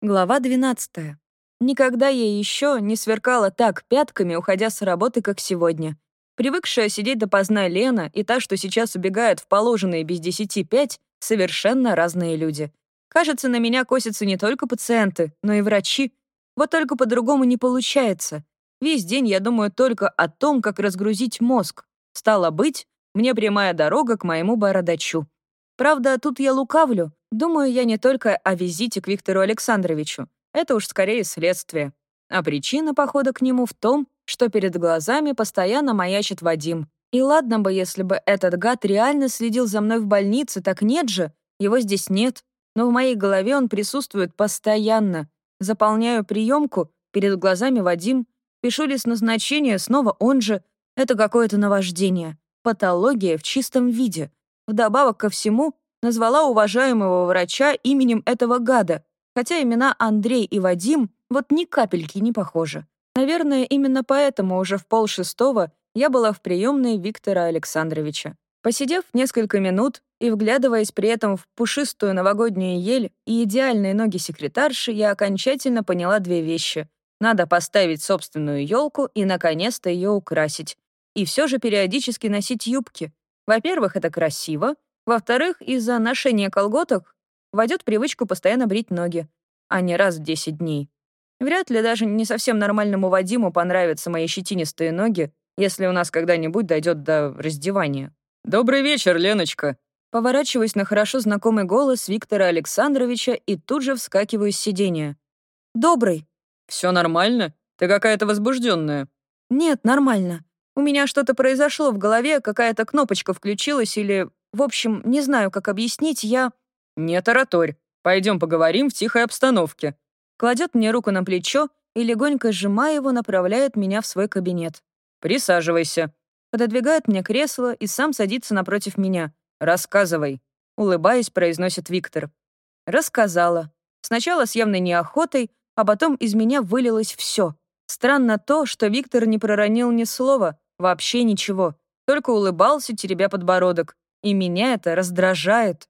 Глава 12. Никогда я еще не сверкала так пятками, уходя с работы, как сегодня. Привыкшая сидеть допоздна Лена и та, что сейчас убегает в положенные без десяти пять, совершенно разные люди. Кажется, на меня косятся не только пациенты, но и врачи. Вот только по-другому не получается. Весь день я думаю только о том, как разгрузить мозг. Стало быть, мне прямая дорога к моему бородачу. Правда, тут я лукавлю. Думаю я не только о визите к Виктору Александровичу. Это уж скорее следствие. А причина похода к нему в том, что перед глазами постоянно маячит Вадим. И ладно бы, если бы этот гад реально следил за мной в больнице, так нет же, его здесь нет. Но в моей голове он присутствует постоянно. Заполняю приемку, перед глазами Вадим. Пишу лист назначения, снова он же. Это какое-то наваждение. Патология в чистом виде. Вдобавок ко всему, назвала уважаемого врача именем этого гада, хотя имена Андрей и Вадим вот ни капельки не похожи. Наверное, именно поэтому уже в полшестого я была в приемной Виктора Александровича. Посидев несколько минут и вглядываясь при этом в пушистую новогоднюю ель и идеальные ноги секретарши, я окончательно поняла две вещи. Надо поставить собственную елку и, наконец-то, ее украсить. И все же периодически носить юбки. Во-первых, это красиво. Во-вторых, из-за ношения колготок войдет привычку постоянно брить ноги, а не раз в 10 дней. Вряд ли даже не совсем нормальному Вадиму понравятся мои щетинистые ноги, если у нас когда-нибудь дойдет до раздевания. «Добрый вечер, Леночка!» Поворачиваюсь на хорошо знакомый голос Виктора Александровича и тут же вскакиваю с сиденья. «Добрый!» «Все нормально? Ты какая-то возбужденная. «Нет, нормально. У меня что-то произошло в голове, какая-то кнопочка включилась или... В общем, не знаю, как объяснить, я... Не тараторь. Пойдем поговорим в тихой обстановке. Кладет мне руку на плечо и, легонько сжимая его, направляет меня в свой кабинет. Присаживайся. Пододвигает мне кресло и сам садится напротив меня. Рассказывай. Улыбаясь, произносит Виктор. Рассказала. Сначала с явной неохотой, а потом из меня вылилось все. Странно то, что Виктор не проронил ни слова, Вообще ничего. Только улыбался, теребя подбородок. И меня это раздражает.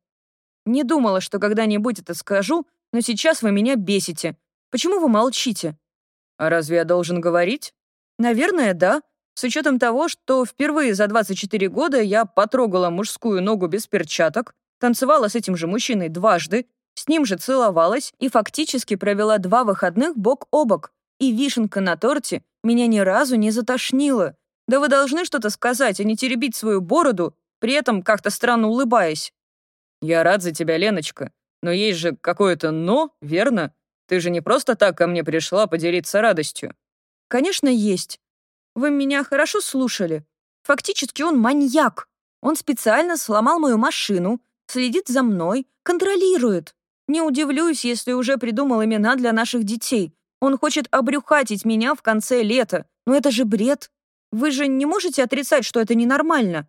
Не думала, что когда-нибудь это скажу, но сейчас вы меня бесите. Почему вы молчите? А разве я должен говорить? Наверное, да. С учетом того, что впервые за 24 года я потрогала мужскую ногу без перчаток, танцевала с этим же мужчиной дважды, с ним же целовалась и фактически провела два выходных бок о бок. И вишенка на торте меня ни разу не затошнило. Да вы должны что-то сказать, а не теребить свою бороду, при этом как-то странно улыбаясь. Я рад за тебя, Леночка. Но есть же какое-то «но», верно? Ты же не просто так ко мне пришла поделиться радостью. Конечно, есть. Вы меня хорошо слушали. Фактически он маньяк. Он специально сломал мою машину, следит за мной, контролирует. Не удивлюсь, если уже придумал имена для наших детей. Он хочет обрюхатить меня в конце лета. Но это же бред. Вы же не можете отрицать, что это ненормально?»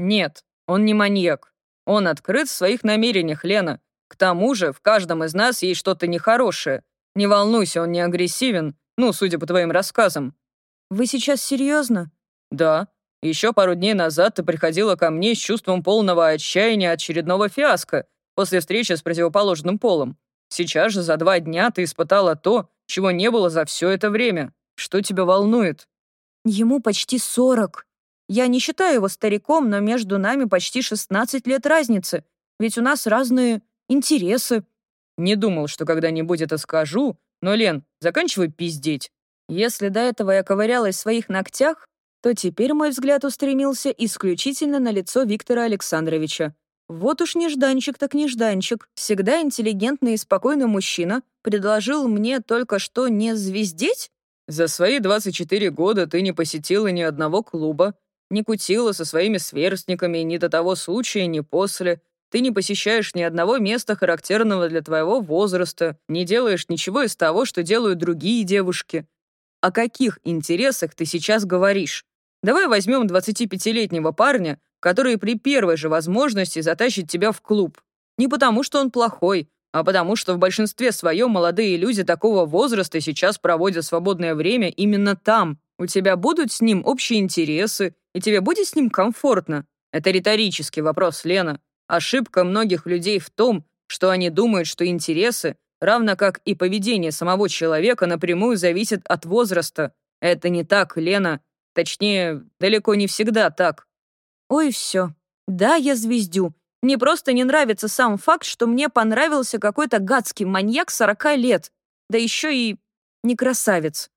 «Нет, он не маньяк. Он открыт в своих намерениях, Лена. К тому же в каждом из нас есть что-то нехорошее. Не волнуйся, он не агрессивен, ну, судя по твоим рассказам». «Вы сейчас серьезно? «Да. Еще пару дней назад ты приходила ко мне с чувством полного отчаяния очередного фиаско после встречи с противоположным полом. Сейчас же за два дня ты испытала то, чего не было за все это время. Что тебя волнует?» Ему почти сорок. Я не считаю его стариком, но между нами почти 16 лет разницы. Ведь у нас разные интересы. Не думал, что когда-нибудь это скажу, но, Лен, заканчивай пиздеть. Если до этого я ковырялась в своих ногтях, то теперь мой взгляд устремился исключительно на лицо Виктора Александровича. Вот уж нежданчик так нежданчик. Всегда интеллигентный и спокойный мужчина предложил мне только что не звездеть? За свои 24 года ты не посетила ни одного клуба, не кутила со своими сверстниками ни до того случая, ни после. Ты не посещаешь ни одного места, характерного для твоего возраста, не делаешь ничего из того, что делают другие девушки. О каких интересах ты сейчас говоришь? Давай возьмем 25-летнего парня, который при первой же возможности затащит тебя в клуб. Не потому, что он плохой, а потому что в большинстве своем молодые люди такого возраста сейчас проводят свободное время именно там. У тебя будут с ним общие интересы, и тебе будет с ним комфортно. Это риторический вопрос, Лена. Ошибка многих людей в том, что они думают, что интересы равно как и поведение самого человека напрямую зависит от возраста. Это не так, Лена. Точнее, далеко не всегда так. Ой, все. Да, я звездю. Мне просто не нравится сам факт, что мне понравился какой-то гадский маньяк 40 лет. Да еще и не красавец.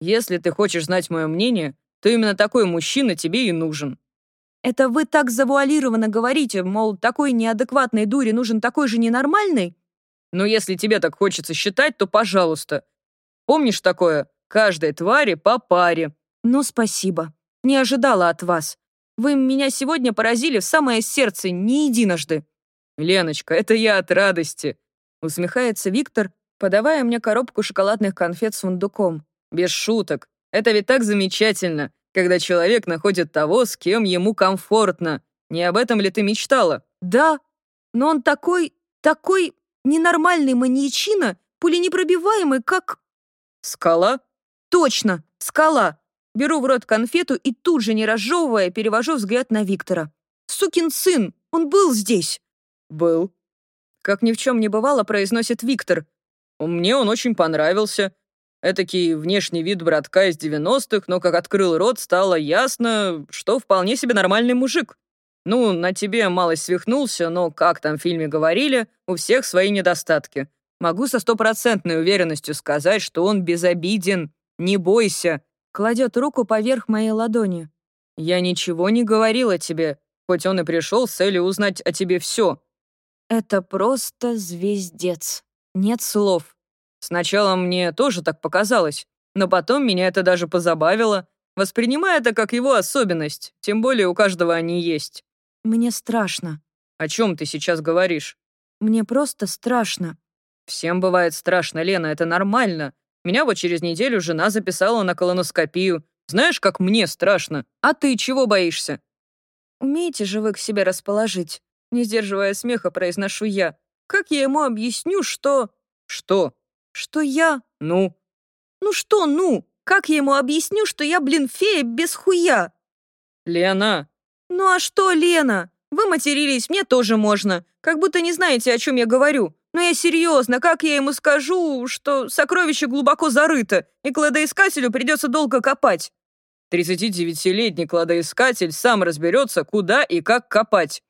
Если ты хочешь знать мое мнение, то именно такой мужчина тебе и нужен. Это вы так завуалированно говорите, мол, такой неадекватной дуре нужен такой же ненормальный? Но если тебе так хочется считать, то пожалуйста. Помнишь такое? Каждой твари по паре. Ну, спасибо. Не ожидала от вас. Вы меня сегодня поразили в самое сердце не единожды. Леночка, это я от радости. Усмехается Виктор, подавая мне коробку шоколадных конфет с фундуком. Без шуток. Это ведь так замечательно, когда человек находит того, с кем ему комфортно. Не об этом ли ты мечтала? Да, но он такой, такой ненормальный маньячина, пуленепробиваемый, как... Скала? Точно, скала. Беру в рот конфету и тут же, не разжевывая, перевожу взгляд на Виктора. «Сукин сын! Он был здесь!» «Был». Как ни в чем не бывало, произносит Виктор. «Мне он очень понравился. Этакий внешний вид братка из 90-х, но как открыл рот, стало ясно, что вполне себе нормальный мужик. Ну, на тебе мало свихнулся, но, как там в фильме говорили, у всех свои недостатки. Могу со стопроцентной уверенностью сказать, что он безобиден. Не бойся, кладет руку поверх моей ладони. «Я ничего не говорила тебе, хоть он и пришел с целью узнать о тебе все». «Это просто звездец. Нет слов». Сначала мне тоже так показалось, но потом меня это даже позабавило. Воспринимай это как его особенность, тем более у каждого они есть. Мне страшно. О чем ты сейчас говоришь? Мне просто страшно. Всем бывает страшно, Лена, это нормально. Меня вот через неделю жена записала на колоноскопию. Знаешь, как мне страшно. А ты чего боишься?» «Умеете же вы к себе расположить?» Не сдерживая смеха, произношу я. «Как я ему объясню, что...» «Что?» «Что я...» «Ну?» «Ну что «ну»? Как я ему объясню, что я, блин, фея без хуя?» «Лена!» «Ну а что, Лена? Вы матерились, мне тоже можно. Как будто не знаете, о чем я говорю. Но я серьезно, как я ему скажу, что сокровище глубоко зарыто, и кладоискателю придется долго копать? 39-летний кладоискатель сам разберется, куда и как копать.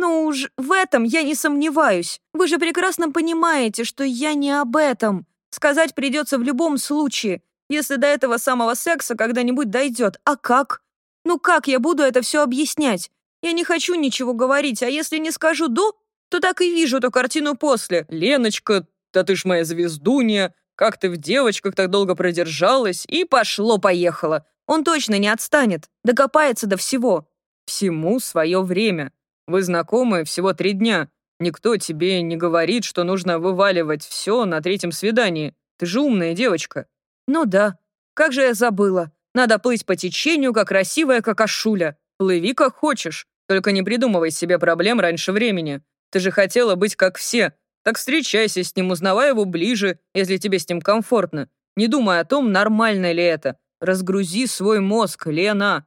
Ну уж в этом я не сомневаюсь. Вы же прекрасно понимаете, что я не об этом. Сказать придется в любом случае, если до этого самого секса когда-нибудь дойдет. А как? Ну как я буду это все объяснять? Я не хочу ничего говорить, а если не скажу «до», то так и вижу эту картину после. Леночка, да ты ж моя звездунья, как ты в девочках так долго продержалась, и пошло-поехало. Он точно не отстанет, докопается до всего. Всему свое время. Вы знакомы всего три дня. Никто тебе не говорит, что нужно вываливать все на третьем свидании. Ты же умная девочка. Ну да. Как же я забыла. Надо плыть по течению, как красивая какашуля. Плыви как хочешь, только не придумывай себе проблем раньше времени. Ты же хотела быть как все. Так встречайся с ним, узнавай его ближе, если тебе с ним комфортно. Не думай о том, нормально ли это. Разгрузи свой мозг, Лена.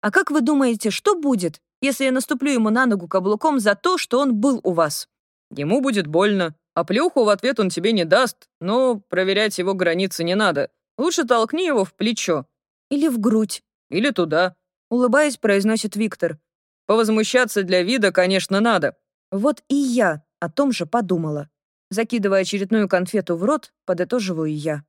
А как вы думаете, что будет, если я наступлю ему на ногу каблуком за то, что он был у вас? Ему будет больно. А плюху в ответ он тебе не даст, но проверять его границы не надо. Лучше толкни его в плечо. Или в грудь. Или туда. Улыбаясь, произносит Виктор. Повозмущаться для вида, конечно, надо. Вот и я о том же подумала. Закидывая очередную конфету в рот, подытоживаю я.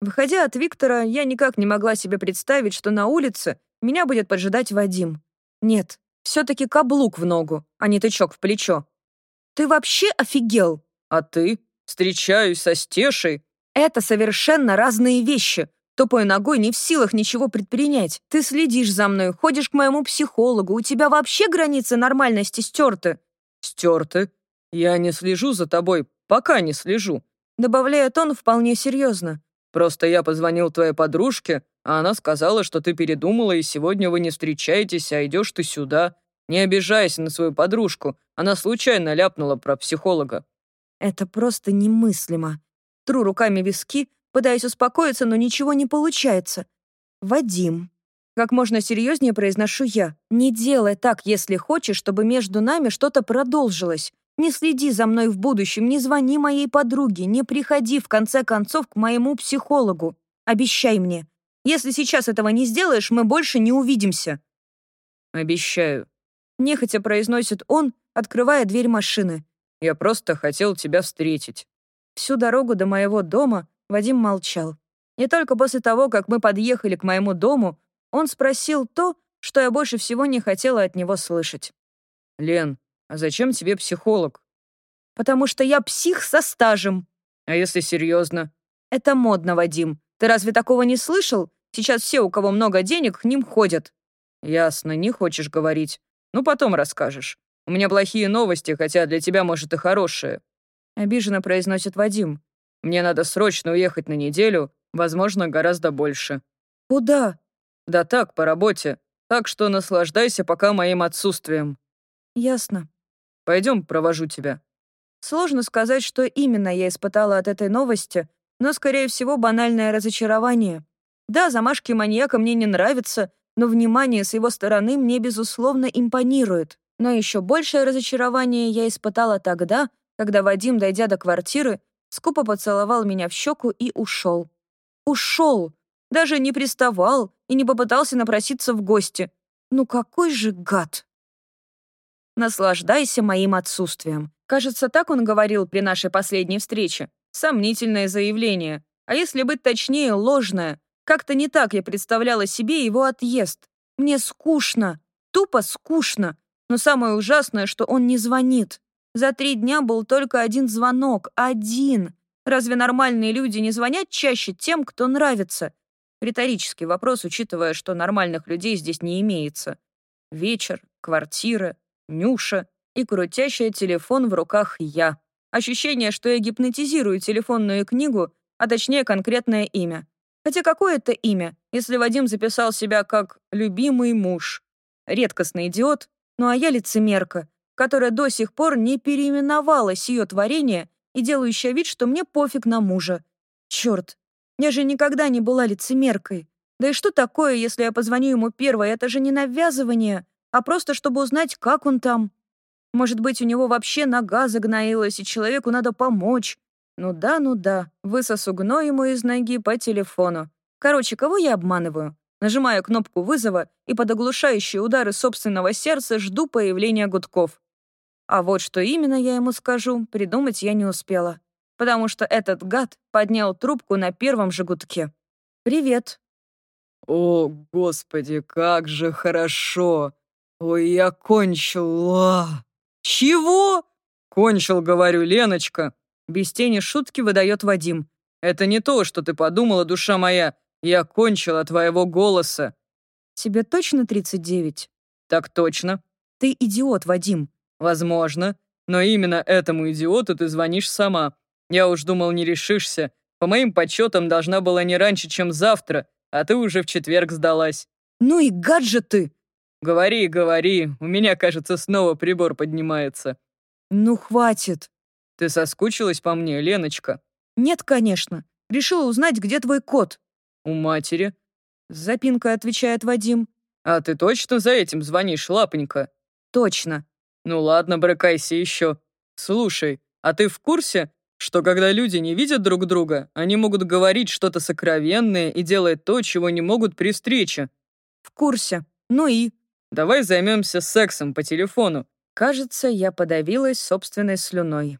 Выходя от Виктора, я никак не могла себе представить, что на улице меня будет поджидать Вадим. Нет, все-таки каблук в ногу, а не тычок в плечо. Ты вообще офигел? А ты? Встречаюсь со Стешей. Это совершенно разные вещи. Тупой ногой не в силах ничего предпринять. Ты следишь за мной, ходишь к моему психологу. У тебя вообще границы нормальности стерты. Стерты? Я не слежу за тобой, пока не слежу. Добавляет он вполне серьезно. Просто я позвонил твоей подружке, а она сказала, что ты передумала, и сегодня вы не встречаетесь, а идешь ты сюда. Не обижайся на свою подружку. Она случайно ляпнула про психолога. Это просто немыслимо. Тру руками виски, Пытаюсь успокоиться, но ничего не получается. Вадим. Как можно серьезнее произношу я. Не делай так, если хочешь, чтобы между нами что-то продолжилось. Не следи за мной в будущем, не звони моей подруге, не приходи, в конце концов, к моему психологу. Обещай мне. Если сейчас этого не сделаешь, мы больше не увидимся». «Обещаю», — нехотя произносит он, открывая дверь машины. «Я просто хотел тебя встретить». Всю дорогу до моего дома Вадим молчал. И только после того, как мы подъехали к моему дому, он спросил то, что я больше всего не хотела от него слышать. «Лен, а зачем тебе психолог?» «Потому что я псих со стажем». «А если серьезно?» «Это модно, Вадим. Ты разве такого не слышал? Сейчас все, у кого много денег, к ним ходят». «Ясно, не хочешь говорить. Ну, потом расскажешь. У меня плохие новости, хотя для тебя, может, и хорошие». Обиженно произносит Вадим. «Мне надо срочно уехать на неделю, возможно, гораздо больше». «Куда?» «Да так, по работе. Так что наслаждайся пока моим отсутствием». «Ясно». «Пойдем, провожу тебя». Сложно сказать, что именно я испытала от этой новости, но, скорее всего, банальное разочарование. Да, замашки маньяка мне не нравятся, но внимание с его стороны мне, безусловно, импонирует. Но еще большее разочарование я испытала тогда, когда Вадим, дойдя до квартиры, скупо поцеловал меня в щеку и ушел. Ушел! Даже не приставал и не попытался напроситься в гости. Ну какой же гад! Наслаждайся моим отсутствием. Кажется, так он говорил при нашей последней встрече. Сомнительное заявление. А если быть точнее, ложное. Как-то не так я представляла себе его отъезд. Мне скучно. Тупо скучно. Но самое ужасное, что он не звонит. За три дня был только один звонок. Один. Разве нормальные люди не звонят чаще тем, кто нравится? Риторический вопрос, учитывая, что нормальных людей здесь не имеется. Вечер, квартира, Нюша и крутящая телефон в руках я. Ощущение, что я гипнотизирую телефонную книгу, а точнее конкретное имя. Хотя какое это имя, если Вадим записал себя как «любимый муж»? Редкостный идиот, ну а я лицемерка, которая до сих пор не переименовала сие творение и делающая вид, что мне пофиг на мужа. Черт, я же никогда не была лицемеркой. Да и что такое, если я позвоню ему первой? Это же не навязывание а просто чтобы узнать, как он там. Может быть, у него вообще нога загноилась, и человеку надо помочь. Ну да, ну да, высосу гной ему из ноги по телефону. Короче, кого я обманываю? Нажимаю кнопку вызова и под оглушающие удары собственного сердца жду появления гудков. А вот что именно я ему скажу, придумать я не успела. Потому что этот гад поднял трубку на первом же гудке. «Привет». «О, господи, как же хорошо!» «Ой, я кончил!» а. «Чего?» «Кончил, говорю, Леночка!» Без тени шутки выдает Вадим. «Это не то, что ты подумала, душа моя. Я кончил от твоего голоса». «Тебе точно 39?» «Так точно». «Ты идиот, Вадим». «Возможно. Но именно этому идиоту ты звонишь сама. Я уж думал, не решишься. По моим подсчетам, должна была не раньше, чем завтра, а ты уже в четверг сдалась». «Ну и гад же ты!» «Говори, говори, у меня, кажется, снова прибор поднимается». «Ну, хватит». «Ты соскучилась по мне, Леночка?» «Нет, конечно. Решила узнать, где твой кот». «У матери». С запинкой отвечает Вадим. «А ты точно за этим звонишь, лапонька?» «Точно». «Ну ладно, брыкайся еще. Слушай, а ты в курсе, что когда люди не видят друг друга, они могут говорить что-то сокровенное и делать то, чего не могут при встрече?» «В курсе. Ну и?» Давай займемся сексом по телефону». Кажется, я подавилась собственной слюной.